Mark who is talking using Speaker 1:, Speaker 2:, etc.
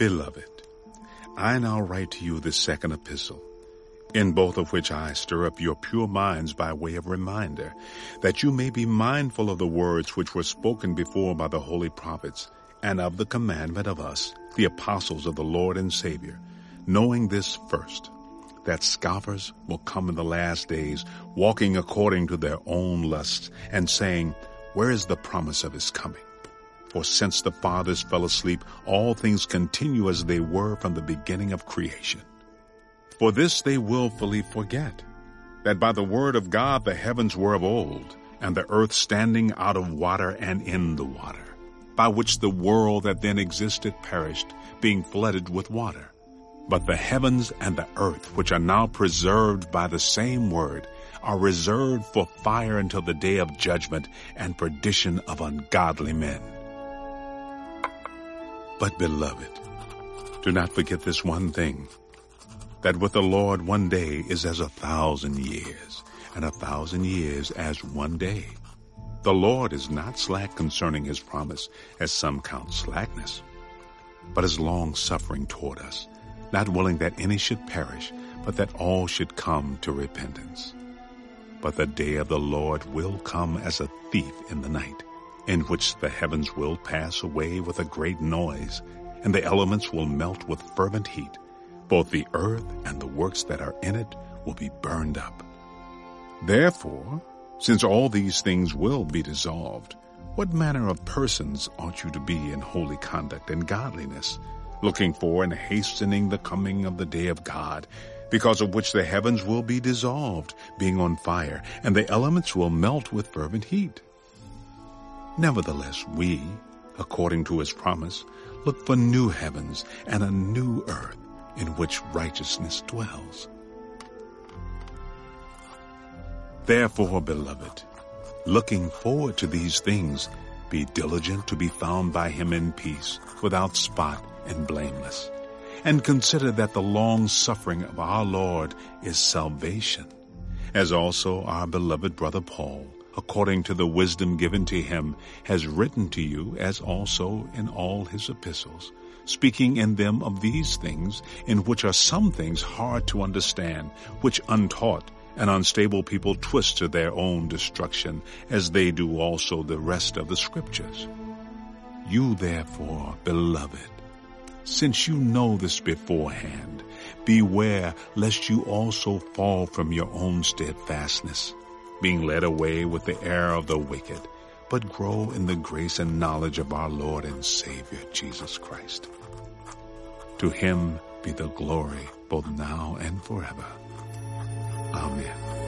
Speaker 1: Beloved, I now write to you the second epistle, in both of which I stir up your pure minds by way of reminder, that you may be mindful of the words which were spoken before by the holy prophets, and of the commandment of us, the apostles of the Lord and Savior, knowing this first, that scoffers will come in the last days, walking according to their own lusts, and saying, Where is the promise of his coming? For since the fathers fell asleep, all things continue as they were from the beginning of creation. For this they wilfully forget, that by the word of God the heavens were of old, and the earth standing out of water and in the water, by which the world that then existed perished, being flooded with water. But the heavens and the earth, which are now preserved by the same word, are reserved for fire until the day of judgment and perdition of ungodly men. But beloved, do not forget this one thing, that with the Lord one day is as a thousand years, and a thousand years as one day. The Lord is not slack concerning his promise, as some count slackness, but is long suffering toward us, not willing that any should perish, but that all should come to repentance. But the day of the Lord will come as a thief in the night in which the heavens will pass away with a great noise, and the elements will melt with fervent heat. Both the earth and the works that are in it will be burned up. Therefore, since all these things will be dissolved, what manner of persons ought you to be in holy conduct and godliness, looking for and hastening the coming of the day of God, because of which the heavens will be dissolved, being on fire, and the elements will melt with fervent heat? Nevertheless, we, according to his promise, look for new heavens and a new earth in which righteousness dwells. Therefore, beloved, looking forward to these things, be diligent to be found by him in peace, without spot and blameless. And consider that the long suffering of our Lord is salvation, as also our beloved brother Paul according to the wisdom given to him, has written to you, as also in all his epistles, speaking in them of these things, in which are some things hard to understand, which untaught and unstable people twist to their own destruction, as they do also the rest of the scriptures. You therefore, beloved, since you know this beforehand, beware lest you also fall from your own steadfastness being led away with the error of the wicked, but grow in the grace and knowledge of our Lord and Savior Jesus Christ. To him be the glory both now and forever. Amen.